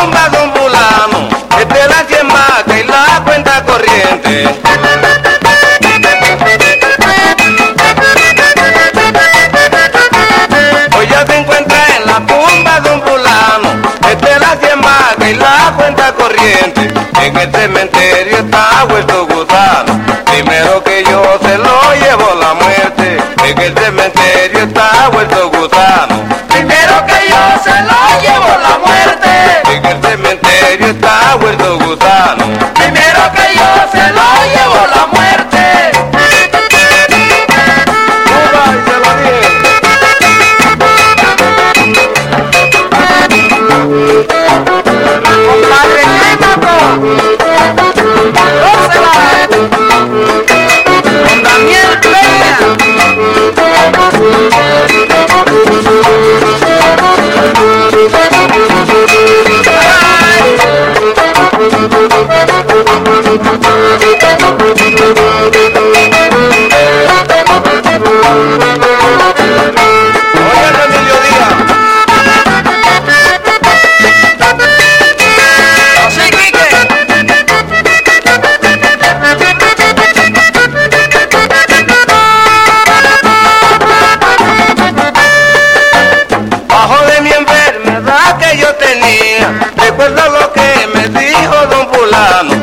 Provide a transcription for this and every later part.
bomba zumbulamos desde la cien y la cuenta corriente. Hoy ya se encuentra en la bomba zumbulamos desde la cien y la cuenta corriente. En el cementerio está vuelto gusano, primero que yo se lo llevo la muerte. En el cementerio está vuelto gusano, primero que yo se lo llevo la muerte. En el cementerio está vuestro gusano. Recuerda lo que me dijo don fulano.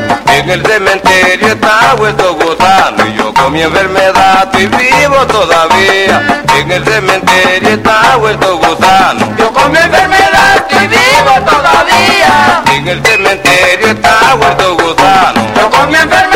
En el cementerio está vuestro gusano y yo con mi enfermedad estoy vivo todavía. En el cementerio está vuestro gusano. Yo con mi enfermedad estoy vivo todavía. En el cementerio está vuestro gusano. Yo con mi enfermedad